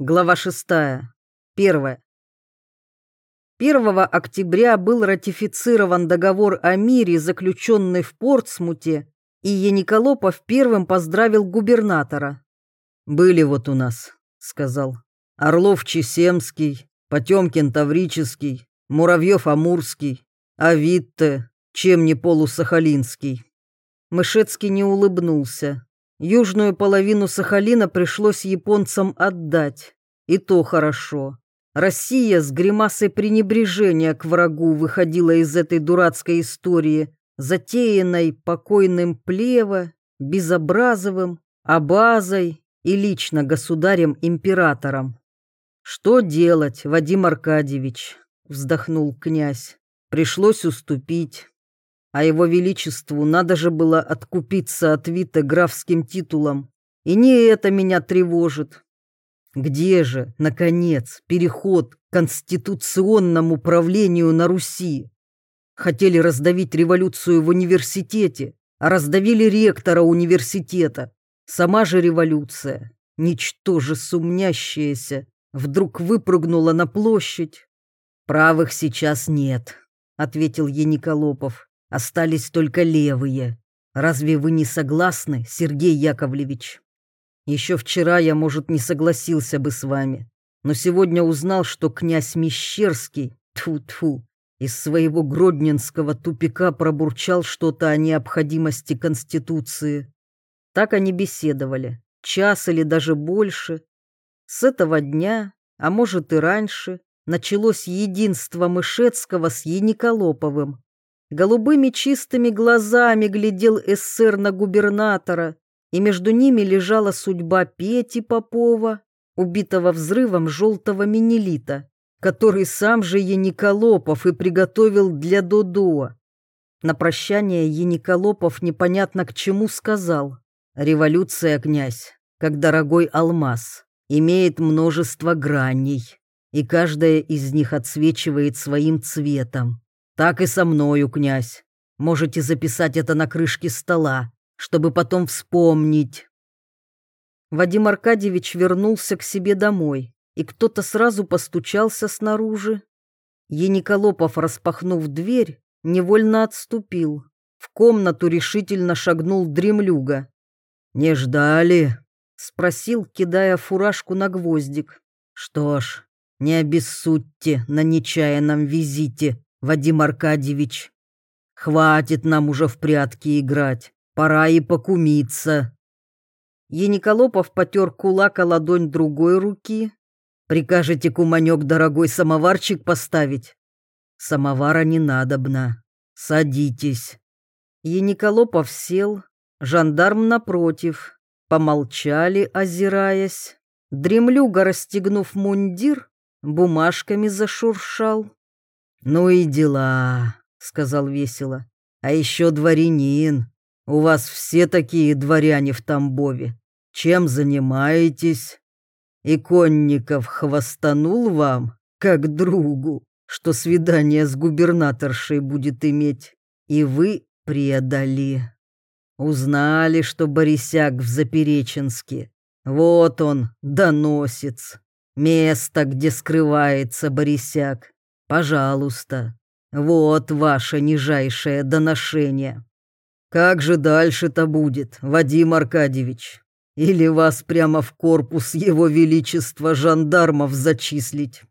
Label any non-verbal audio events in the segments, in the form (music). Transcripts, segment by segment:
Глава 6. Первое. 1 октября был ратифицирован договор о мире, заключенный в Портсмуте, и Яниколопов первым поздравил губернатора. «Были вот у нас», — сказал, — «Орлов-Чесемский, Потемкин-Таврический, Муравьев-Амурский, Авитте, чем не полусахалинский». Мышецкий не улыбнулся. Южную половину Сахалина пришлось японцам отдать. И то хорошо. Россия с гримасой пренебрежения к врагу выходила из этой дурацкой истории, затеянной покойным Плево, Безобразовым, Абазой и лично государем-императором. «Что делать, Вадим Аркадьевич?» — вздохнул князь. «Пришлось уступить а его величеству надо же было откупиться от Вита графским титулом. И не это меня тревожит. Где же, наконец, переход к конституционному правлению на Руси? Хотели раздавить революцию в университете, а раздавили ректора университета. Сама же революция, ничтоже сумнящаяся, вдруг выпрыгнула на площадь. «Правых сейчас нет», — ответил Ениколопов. Остались только левые. Разве вы не согласны, Сергей Яковлевич? Еще вчера я, может, не согласился бы с вами, но сегодня узнал, что князь Мещерский, тьфу-тьфу, из своего гродненского тупика пробурчал что-то о необходимости Конституции. Так они беседовали, час или даже больше. С этого дня, а может и раньше, началось единство Мышецкого с Яниколоповым. Голубыми чистыми глазами глядел эсэр на губернатора, и между ними лежала судьба Пети Попова, убитого взрывом желтого минелита, который сам же Яниколопов и приготовил для Додо. На прощание Яниколопов непонятно к чему сказал. «Революция, князь, как дорогой алмаз, имеет множество граней, и каждая из них отсвечивает своим цветом. Так и со мною, князь. Можете записать это на крышке стола, чтобы потом вспомнить. Вадим Аркадьевич вернулся к себе домой, и кто-то сразу постучался снаружи. Ениколопов, распахнув дверь, невольно отступил. В комнату решительно шагнул дремлюга. «Не ждали?» — спросил, кидая фуражку на гвоздик. «Что ж, не обессудьте на нечаянном визите. Вадим Аркадьевич. Хватит нам уже в прятки играть, пора и покумиться. Ениколопов потер кулак о ладонь другой руки. Прикажете, куманек, дорогой самоварчик поставить? Самовара не надобно. Садитесь. Ениколопов сел, жандарм напротив. Помолчали, озираясь. Дремлюга, расстегнув мундир, бумажками зашуршал. «Ну и дела», — сказал весело. «А еще дворянин. У вас все такие дворяне в Тамбове. Чем занимаетесь?» Иконников хвостанул вам, как другу, что свидание с губернаторшей будет иметь, и вы предали. Узнали, что Борисяк в Запереченске. Вот он, доносец. Место, где скрывается Борисяк. Пожалуйста, вот ваше нижайшее доношение. Как же дальше-то будет, Вадим Аркадьевич? Или вас прямо в корпус его величества жандармов зачислить?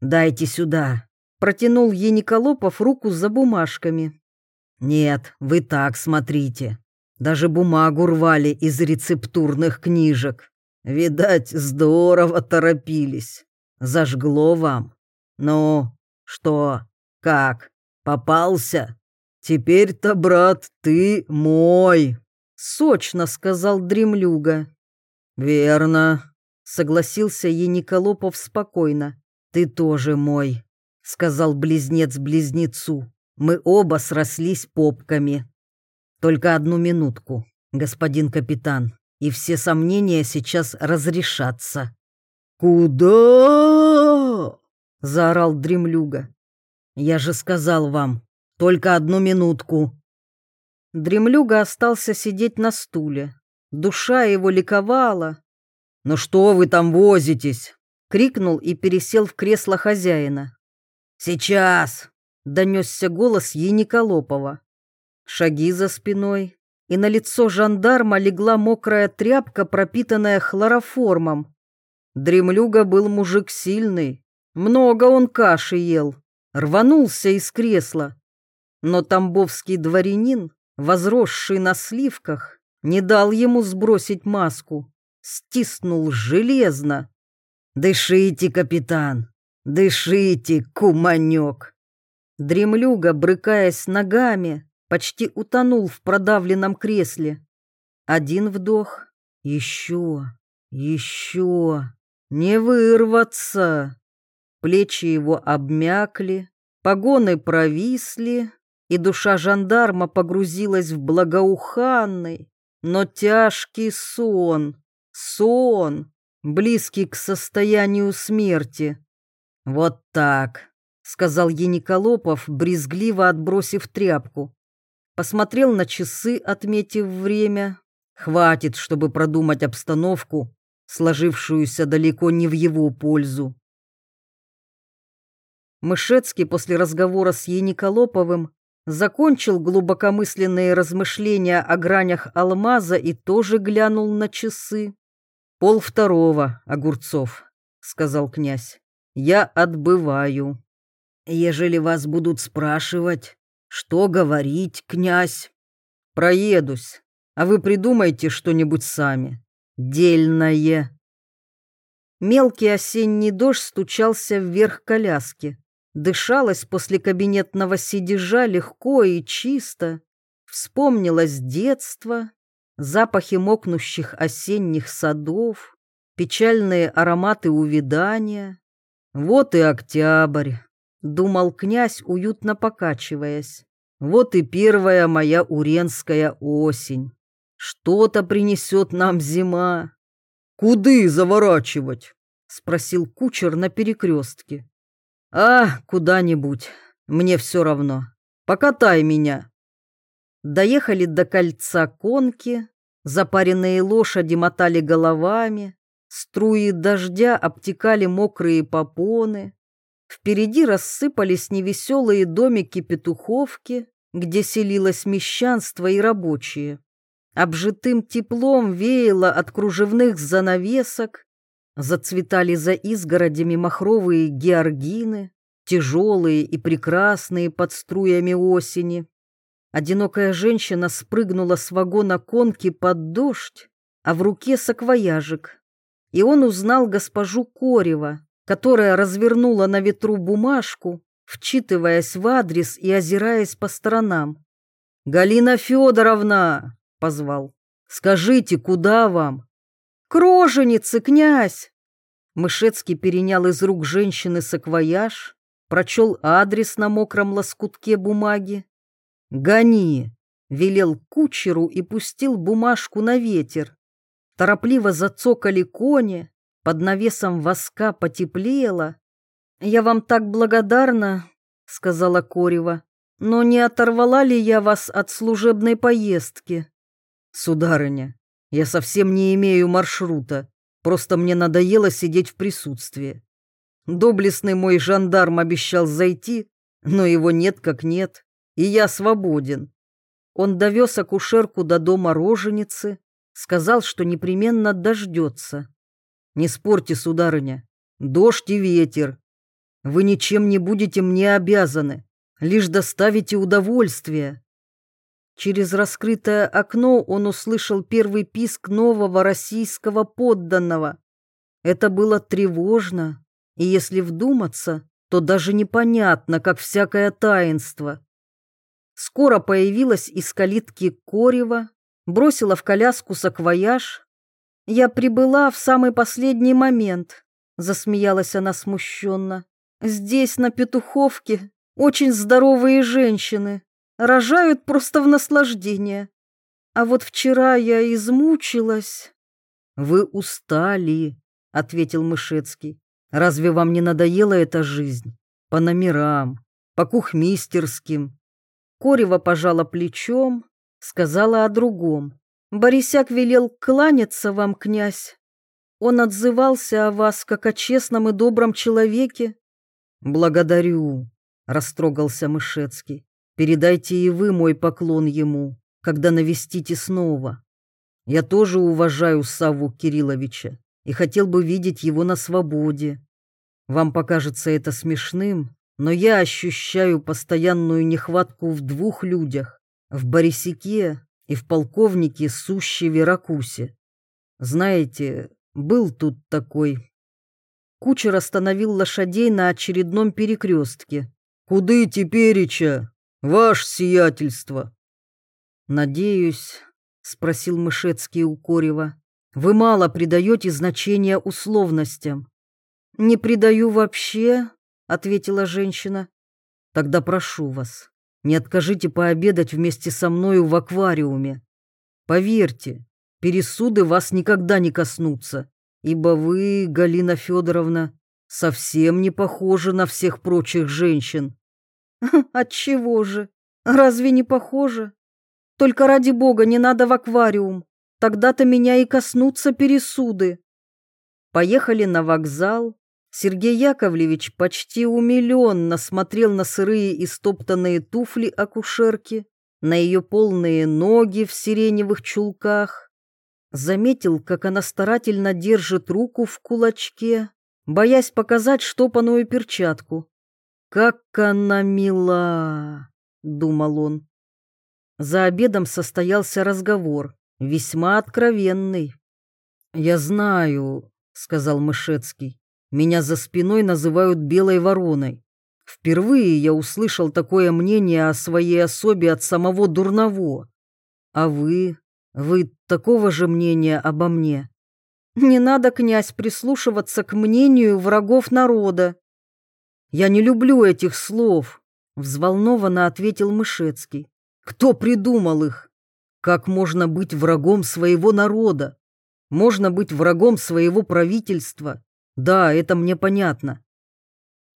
Дайте сюда. Протянул Ениколопов руку за бумажками. Нет, вы так смотрите. Даже бумагу рвали из рецептурных книжек. Видать, здорово торопились. Зажгло вам. «Ну, что, как, попался? Теперь-то, брат, ты мой!» Сочно сказал дремлюга. «Верно», — согласился Ениколопов спокойно. «Ты тоже мой», — сказал близнец близнецу. «Мы оба срослись попками. Только одну минутку, господин капитан, и все сомнения сейчас разрешатся». «Куда?» — заорал дремлюга. «Я же сказал вам, только одну минутку». Дремлюга остался сидеть на стуле. Душа его ликовала. «Ну что вы там возитесь?» — крикнул и пересел в кресло хозяина. «Сейчас!» — донесся голос Ениколопова. Шаги за спиной, и на лицо жандарма легла мокрая тряпка, пропитанная хлороформом. Дремлюга был мужик сильный, много он каши ел, рванулся из кресла. Но тамбовский дворянин, возросший на сливках, не дал ему сбросить маску, стиснул железно. «Дышите, капитан, дышите, куманек!» Дремлюга, брыкаясь ногами, почти утонул в продавленном кресле. Один вдох, еще, еще, не вырваться. Плечи его обмякли, погоны провисли, и душа жандарма погрузилась в благоуханный, но тяжкий сон, сон, близкий к состоянию смерти. «Вот так», — сказал Ениколопов, брезгливо отбросив тряпку посмотрел на часы, отметив время. Хватит, чтобы продумать обстановку, сложившуюся далеко не в его пользу. Мышецкий после разговора с Ениколоповым закончил глубокомысленные размышления о гранях алмаза и тоже глянул на часы. «Пол второго, Огурцов», — сказал князь. «Я отбываю. Ежели вас будут спрашивать, что говорить, князь? Проедусь, а вы придумайте что-нибудь сами. Дельное. Мелкий осенний дождь стучался вверх коляски. Дышалось после кабинетного сидежа легко и чисто. Вспомнилось детство, запахи мокнущих осенних садов, печальные ароматы увядания. Вот и октябрь думал князь, уютно покачиваясь. Вот и первая моя уренская осень. Что-то принесет нам зима. Куды заворачивать? Спросил кучер на перекрестке. А, куда-нибудь. Мне все равно. Покатай меня. Доехали до кольца конки. Запаренные лошади мотали головами. Струи дождя обтекали мокрые попоны. Впереди рассыпались невеселые домики петуховки, где селилось мещанство и рабочие. Обжитым теплом веяло от кружевных занавесок, зацветали за изгородями махровые георгины, тяжелые и прекрасные под струями осени. Одинокая женщина спрыгнула с вагона конки под дождь, а в руке саквояжик. И он узнал госпожу Корева, которая развернула на ветру бумажку, вчитываясь в адрес и озираясь по сторонам. «Галина Федоровна!» — позвал. «Скажите, куда вам?» «К князь!» Мышецкий перенял из рук женщины саквояж, прочел адрес на мокром лоскутке бумаги. «Гони!» — велел кучеру и пустил бумажку на ветер. Торопливо зацокали кони, под навесом воска потеплело. «Я вам так благодарна», — сказала Корева, «но не оторвала ли я вас от служебной поездки?» «Сударыня, я совсем не имею маршрута, просто мне надоело сидеть в присутствии. Доблестный мой жандарм обещал зайти, но его нет как нет, и я свободен. Он довез акушерку до дома роженицы, сказал, что непременно дождется. Не спорьте, сударыня, дождь и ветер. Вы ничем не будете мне обязаны, лишь доставите удовольствие. Через раскрытое окно он услышал первый писк нового российского подданного. Это было тревожно, и если вдуматься, то даже непонятно, как всякое таинство. Скоро появилась из калитки Корева, бросила в коляску саквояж, «Я прибыла в самый последний момент», — засмеялась она смущенно. «Здесь, на Петуховке, очень здоровые женщины. Рожают просто в наслаждение. А вот вчера я измучилась». «Вы устали», — ответил Мышецкий. «Разве вам не надоела эта жизнь? По номерам, по кухмистерским». Корева пожала плечом, сказала о другом. Борисяк велел кланяться вам, князь. Он отзывался о вас как о честном и добром человеке. Благодарю, растрогался Мышецкий. Передайте и вы мой поклон ему, когда навестите снова. Я тоже уважаю Савву Кирилловича и хотел бы видеть его на свободе. Вам покажется это смешным, но я ощущаю постоянную нехватку в двух людях, в Борисике и в полковнике Сущеве Ракусе. Знаете, был тут такой. Кучер остановил лошадей на очередном перекрестке. «Куды тепереча, ваше сиятельство?» «Надеюсь», — спросил Мышецкий у Корева, «вы мало придаете значения условностям». «Не придаю вообще», — ответила женщина. «Тогда прошу вас, не откажите пообедать вместе со мною в аквариуме. Поверьте, пересуды вас никогда не коснутся, ибо вы, Галина Федоровна, совсем не похожи на всех прочих женщин». (laughs) «Отчего же? Разве не похоже? Только ради бога не надо в аквариум, тогда-то меня и коснутся пересуды». Поехали на вокзал, Сергей Яковлевич почти умиленно смотрел на сырые и стоптанные туфли акушерки, на ее полные ноги в сиреневых чулках. Заметил, как она старательно держит руку в кулачке, боясь показать штопанную перчатку. «Как она мила!» — думал он. За обедом состоялся разговор, весьма откровенный. «Я знаю», — сказал Мышецкий, меня за спиной называют белой вороной. Впервые я услышал такое мнение о своей особе от самого Дурново. А вы? Вы такого же мнения обо мне? Не надо, князь, прислушиваться к мнению врагов народа. Я не люблю этих слов, взволнованно ответил Мышецкий. Кто придумал их? Как можно быть врагом своего народа? Можно быть врагом своего правительства, да, это мне понятно.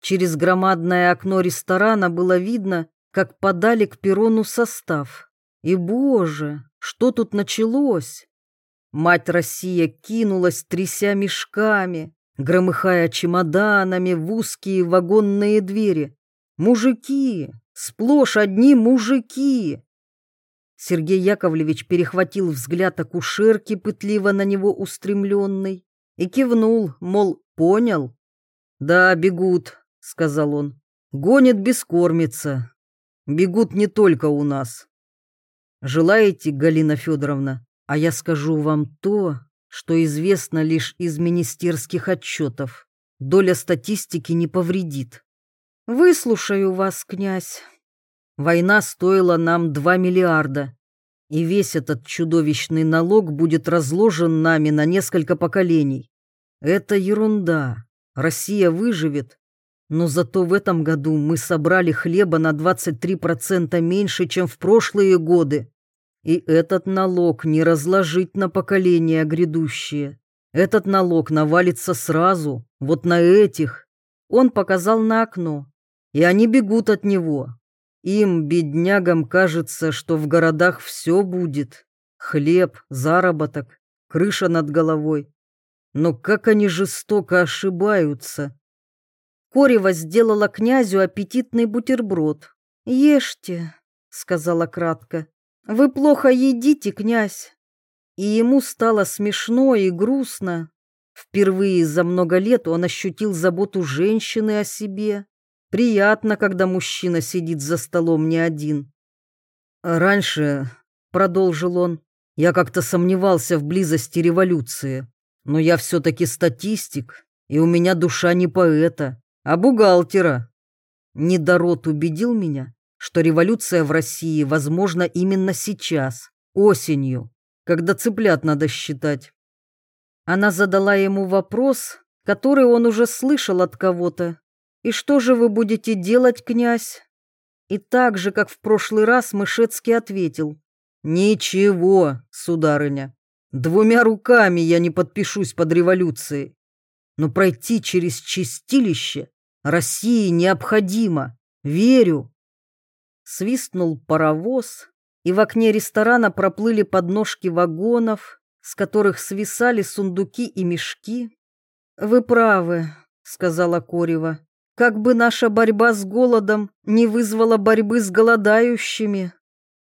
Через громадное окно ресторана было видно, как подали к перрону состав. И, боже, что тут началось? Мать Россия кинулась, тряся мешками, громыхая чемоданами в узкие вагонные двери. Мужики, сплошь одни мужики. Сергей Яковлевич перехватил взгляд акушерки, пытливо на него устремленный, и кивнул, мол, Понял? Да, бегут, сказал он. Гонят бескормица. Бегут не только у нас. Желаете, Галина Федоровна, а я скажу вам то, что известно лишь из министерских отчетов. Доля статистики не повредит. Выслушаю вас, князь. Война стоила нам 2 миллиарда, и весь этот чудовищный налог будет разложен нами на несколько поколений. Это ерунда. Россия выживет. Но зато в этом году мы собрали хлеба на 23% меньше, чем в прошлые годы. И этот налог не разложить на поколения грядущие. Этот налог навалится сразу, вот на этих. Он показал на окно. И они бегут от него. Им, беднягам, кажется, что в городах все будет. Хлеб, заработок, крыша над головой. Но как они жестоко ошибаются. Корева сделала князю аппетитный бутерброд. «Ешьте», — сказала кратко. «Вы плохо едите, князь». И ему стало смешно и грустно. Впервые за много лет он ощутил заботу женщины о себе. Приятно, когда мужчина сидит за столом не один. «Раньше», — продолжил он, — «я как-то сомневался в близости революции. Но я все-таки статистик, и у меня душа не поэта, а бухгалтера. Недород убедил меня, что революция в России возможна именно сейчас, осенью, когда цыплят надо считать. Она задала ему вопрос, который он уже слышал от кого-то. «И что же вы будете делать, князь?» И так же, как в прошлый раз, Мышецкий ответил. «Ничего, сударыня. Двумя руками я не подпишусь под революцией. Но пройти через чистилище России необходимо. Верю. Свистнул паровоз, и в окне ресторана проплыли подножки вагонов, с которых свисали сундуки и мешки. «Вы правы», — сказала Корева. «Как бы наша борьба с голодом не вызвала борьбы с голодающими».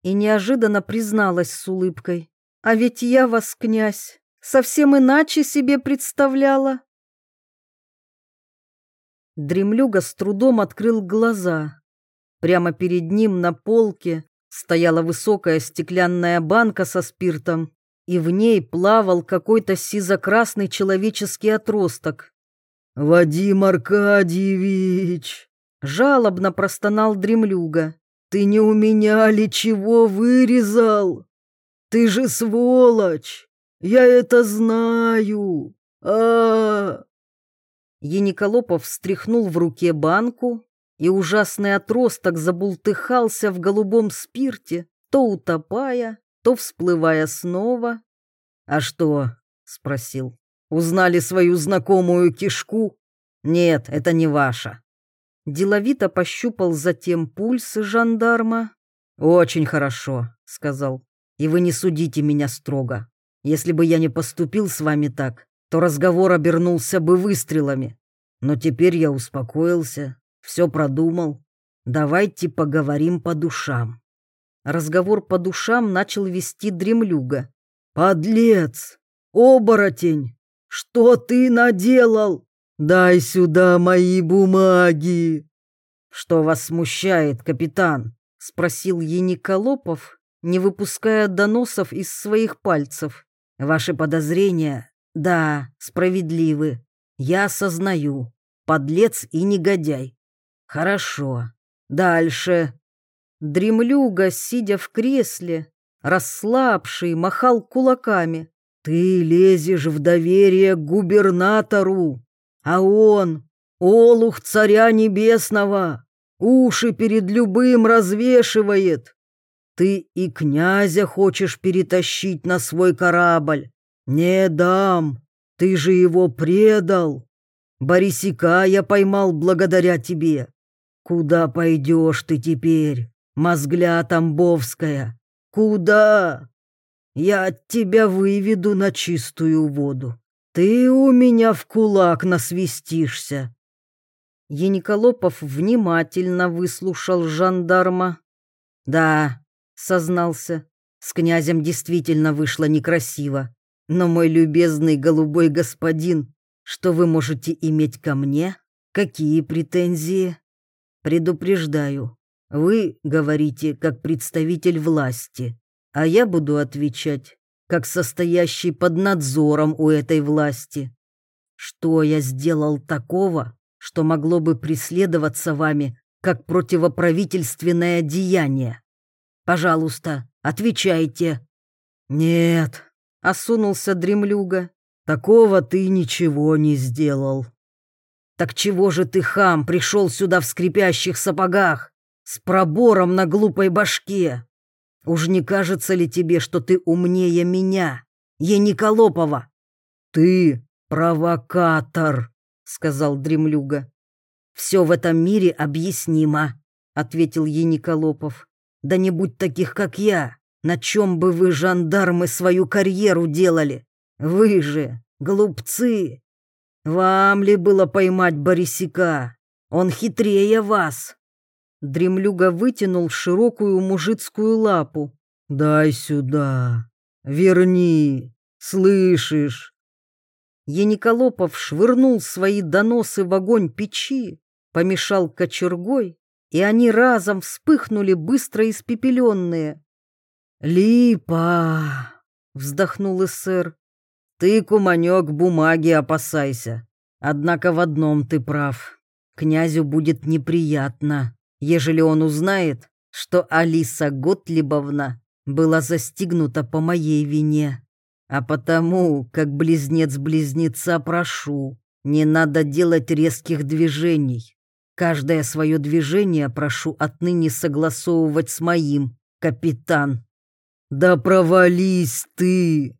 И неожиданно призналась с улыбкой. «А ведь я вас, князь, совсем иначе себе представляла». Дремлюга с трудом открыл глаза. Прямо перед ним на полке стояла высокая стеклянная банка со спиртом, и в ней плавал какой-то сизо-красный человеческий отросток. «Вадим Аркадьевич!» — жалобно простонал дремлюга. «Ты не у меня ли чего вырезал? Ты же сволочь! Я это знаю! а, -а, -а Ениколопов встряхнул в руке банку, и ужасный отросток забултыхался в голубом спирте, то утопая, то всплывая снова. «А что?» — спросил. «Узнали свою знакомую кишку? Нет, это не ваша». Деловито пощупал затем пульс жандарма. «Очень хорошо», — сказал. «И вы не судите меня строго. Если бы я не поступил с вами так, то разговор обернулся бы выстрелами. Но теперь я успокоился, все продумал. Давайте поговорим по душам. Разговор по душам начал вести дремлюга. «Подлец! Оборотень! Что ты наделал? Дай сюда мои бумаги!» «Что вас смущает, капитан?» — спросил Ениколопов, не выпуская доносов из своих пальцев. «Ваши подозрения, да, справедливы. Я осознаю. Подлец и негодяй. Хорошо. Дальше. Дремлюга, сидя в кресле, расслабший, махал кулаками. Ты лезешь в доверие губернатору, а он, олух царя небесного, уши перед любым развешивает. Ты и князя хочешь перетащить на свой корабль. Не дам, ты же его предал. Борисика я поймал благодаря тебе. Куда пойдешь ты теперь, мозгля Тамбовская? Куда? Я от тебя выведу на чистую воду. Ты у меня в кулак насвистишься. Ениколопов внимательно выслушал жандарма. «Да», — сознался, — «с князем действительно вышло некрасиво. Но мой любезный голубой господин что вы можете иметь ко мне? Какие претензии? Предупреждаю, вы говорите как представитель власти, а я буду отвечать как состоящий под надзором у этой власти. Что я сделал такого, что могло бы преследоваться вами как противоправительственное деяние? Пожалуйста, отвечайте. Нет, осунулся дремлюга. Такого ты ничего не сделал. Так чего же ты, хам, пришел сюда в скрипящих сапогах, с пробором на глупой башке? Уж не кажется ли тебе, что ты умнее меня, Ениколопова? Ты провокатор, сказал дремлюга. Все в этом мире объяснимо, ответил Ениколопов. Да не будь таких, как я, на чем бы вы, жандармы, свою карьеру делали? Вы же, глупцы, вам ли было поймать Борисика? Он хитрее вас. Дремлюга вытянул широкую мужицкую лапу. «Дай сюда! Верни! Слышишь?» Ениколопов швырнул свои доносы в огонь печи, помешал кочергой, и они разом вспыхнули быстро испепеленные. «Липа!» — вздохнул эсэр. Ты, куманек, бумаги опасайся. Однако в одном ты прав. Князю будет неприятно, ежели он узнает, что Алиса Готлибовна была застигнута по моей вине. А потому, как близнец-близнеца, прошу, не надо делать резких движений. Каждое свое движение прошу отныне согласовывать с моим, капитан. Да провались ты!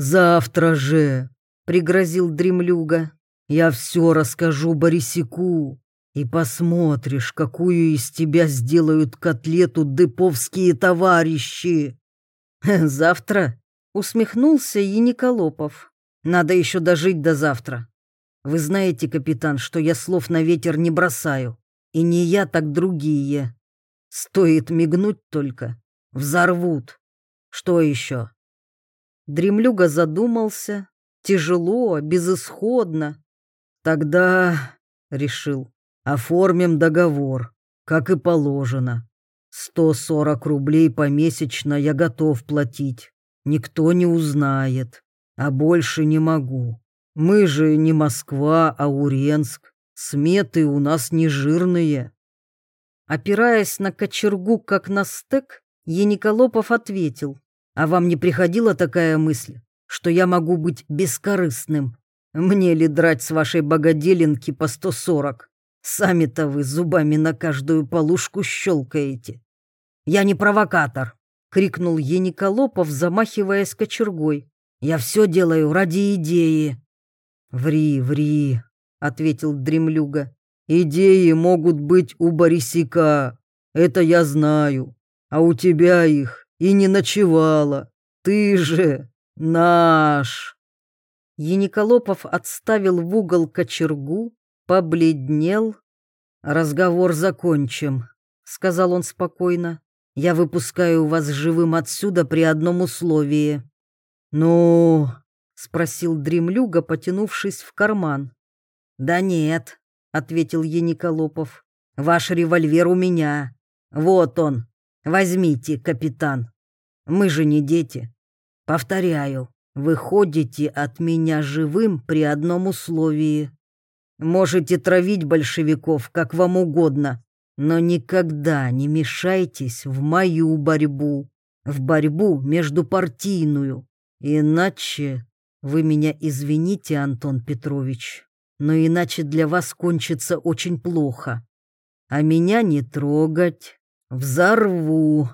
«Завтра же!» — пригрозил дремлюга. «Я все расскажу Борисику, и посмотришь, какую из тебя сделают котлету деповские товарищи». «Завтра?» Усмехнулся Яниколопов. Надо еще дожить до завтра. Вы знаете, капитан, что я слов на ветер не бросаю. И не я, так другие. Стоит мигнуть только. Взорвут. Что еще? Дремлюга задумался. Тяжело, безысходно. Тогда, решил, оформим договор, как и положено. Сто сорок рублей помесячно я готов платить. Никто не узнает, а больше не могу. Мы же не Москва, а Уренск. Сметы у нас не жирные. Опираясь на кочергу, как на стек, Ениколопов ответил. А вам не приходила такая мысль, что я могу быть бескорыстным? Мне ли драть с вашей богоделинки по сто сорок? Сами-то вы зубами на каждую полушку щелкаете. Я не провокатор, — крикнул Ениколопов, замахиваясь кочергой. «Я все делаю ради идеи». «Ври, ври», — ответил дремлюга. «Идеи могут быть у Борисика, это я знаю, а у тебя их и не ночевала. Ты же наш». Ениколопов отставил в угол кочергу, побледнел. «Разговор закончим», — сказал он спокойно. Я выпускаю вас живым отсюда при одном условии». «Ну?» — спросил дремлюга, потянувшись в карман. «Да нет», — ответил Ениколопов. «Ваш револьвер у меня. Вот он. Возьмите, капитан. Мы же не дети. Повторяю, вы ходите от меня живым при одном условии. Можете травить большевиков, как вам угодно, но никогда не мешайтесь в мою борьбу, в борьбу междупартийную. Иначе вы меня извините, Антон Петрович, но иначе для вас кончится очень плохо. А меня не трогать, взорву.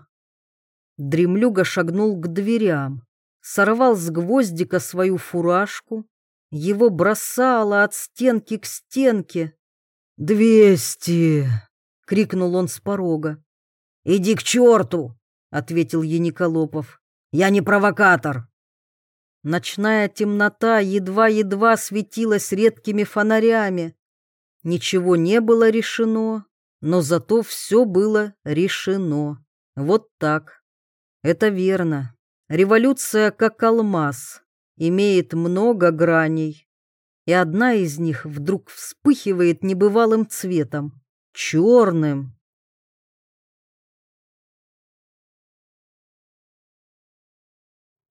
Дремлюга шагнул к дверям, сорвал с гвоздика свою фуражку, его бросало от стенки к стенке. «Двести!» — крикнул он с порога. «Иди к черту!» — ответил Яниколопов. «Я не провокатор!» Ночная темнота едва-едва светилась редкими фонарями. Ничего не было решено, но зато все было решено. Вот так. Это верно. Революция, как алмаз, имеет много граней, и одна из них вдруг вспыхивает небывалым цветом черным,